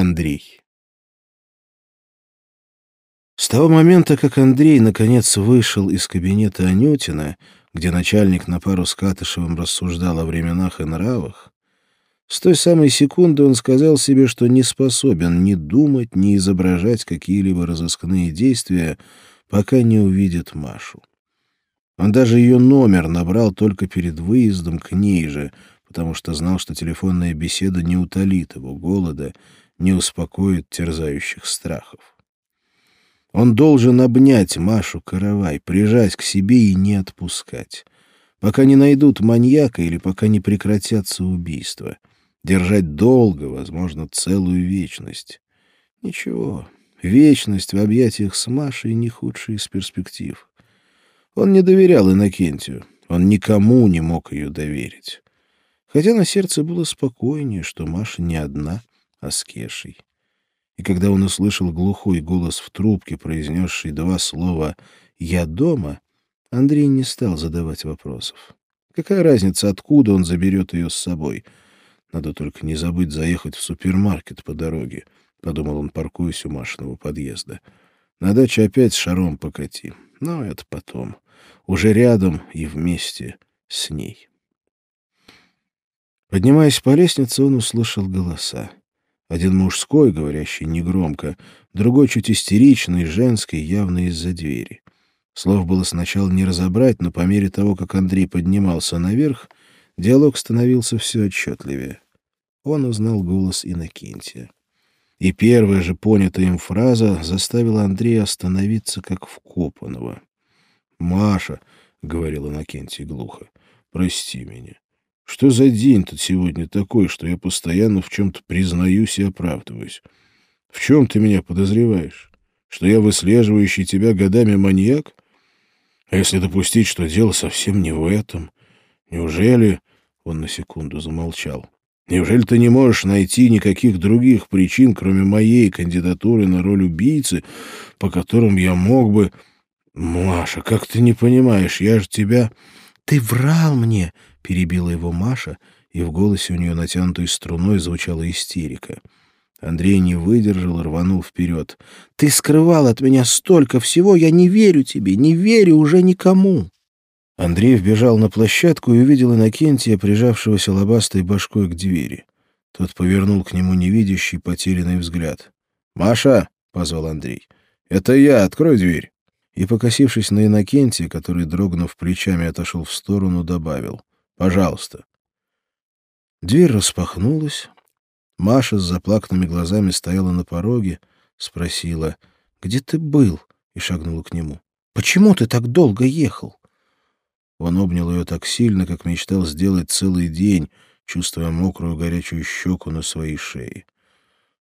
Андрей. С того момента, как Андрей наконец вышел из кабинета Анютина, где начальник на пару с Катышевым рассуждал о временах и нравах, с той самой секунды он сказал себе, что не способен ни думать, ни изображать какие-либо разыскные действия, пока не увидит Машу. Он даже ее номер набрал только перед выездом к ней же, потому что знал, что телефонная беседа не утолит его голода, не успокоит терзающих страхов. Он должен обнять Машу Каравай, прижать к себе и не отпускать, пока не найдут маньяка или пока не прекратятся убийства. Держать долго, возможно, целую вечность. Ничего, вечность в объятиях с Машей не худшая из перспектив. Он не доверял Иннокентию, он никому не мог ее доверить. Хотя на сердце было спокойнее, что Маша не одна, а с Кешей. И когда он услышал глухой голос в трубке, произнесший два слова «Я дома», Андрей не стал задавать вопросов. Какая разница, откуда он заберет ее с собой? Надо только не забыть заехать в супермаркет по дороге, — подумал он, паркуясь у Машиного подъезда. На даче опять шаром покати. Но это потом. Уже рядом и вместе с ней. Поднимаясь по лестнице, он услышал голоса. Один мужской, говорящий негромко, другой чуть истеричный, женский, явно из-за двери. Слов было сначала не разобрать, но по мере того, как Андрей поднимался наверх, диалог становился все отчетливее. Он узнал голос Иннокентия. И первая же понятая им фраза заставила Андрея остановиться, как вкопанного. «Маша», — говорил Иннокентий глухо, — «прости меня. Что за день тут сегодня такой, что я постоянно в чем-то признаюсь и оправдываюсь? В чем ты меня подозреваешь? Что я выслеживающий тебя годами маньяк? А если допустить, что дело совсем не в этом? Неужели...» Он на секунду замолчал. «Неужели ты не можешь найти никаких других причин, кроме моей кандидатуры на роль убийцы, по которым я мог бы...» «Маша, как ты не понимаешь, я же тебя...» «Ты врал мне!» — перебила его Маша, и в голосе у нее натянутой струной звучала истерика. Андрей не выдержал и рванул вперед. «Ты скрывал от меня столько всего, я не верю тебе, не верю уже никому!» Андрей вбежал на площадку и увидел Иннокентия, прижавшегося лобастой башкой к двери. Тот повернул к нему невидящий, потерянный взгляд. «Маша!» — позвал Андрей. «Это я, открой дверь!» И, покосившись на Иннокентия, который, дрогнув плечами, отошел в сторону, добавил. Пожалуйста. Дверь распахнулась. Маша с заплаканными глазами стояла на пороге, спросила, «Где ты был?» и шагнула к нему. «Почему ты так долго ехал?» Он обнял ее так сильно, как мечтал сделать целый день, чувствуя мокрую горячую щеку на своей шее.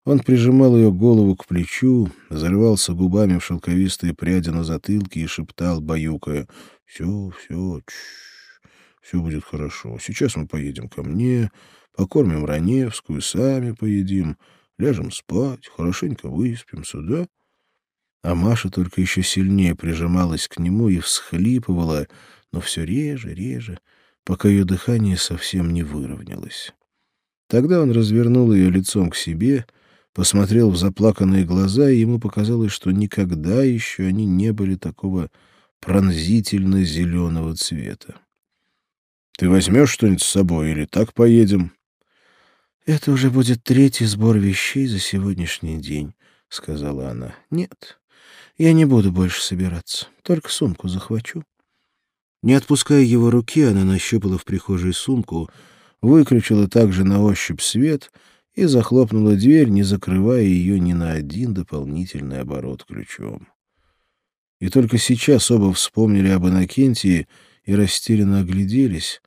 Он прижимал ее голову к плечу, зарывался губами в шелковистые пряди на затылке и шептал, баюкая, «Все, все, чш, все будет хорошо. Сейчас мы поедем ко мне, покормим Раневскую, сами поедим, ляжем спать, хорошенько выспимся, да? А Маша только еще сильнее прижималась к нему и всхлипывала, но все реже, реже, пока ее дыхание совсем не выровнялось. Тогда он развернул ее лицом к себе, посмотрел в заплаканные глаза, и ему показалось, что никогда еще они не были такого пронзительно зеленого цвета. Ты возьмешь что-нибудь с собой или так поедем? — Это уже будет третий сбор вещей за сегодняшний день, — сказала она. — Нет, я не буду больше собираться, только сумку захвачу. Не отпуская его руки, она нащупала в прихожей сумку, выключила также на ощупь свет и захлопнула дверь, не закрывая ее ни на один дополнительный оборот ключом. И только сейчас оба вспомнили об Иннокентии и растерянно огляделись,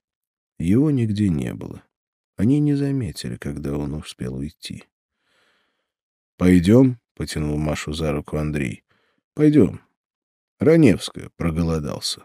его нигде не было. Они не заметили, когда он успел уйти. «Пойдем», — потянул Машу за руку Андрей. «Пойдем. Раневская проголодался».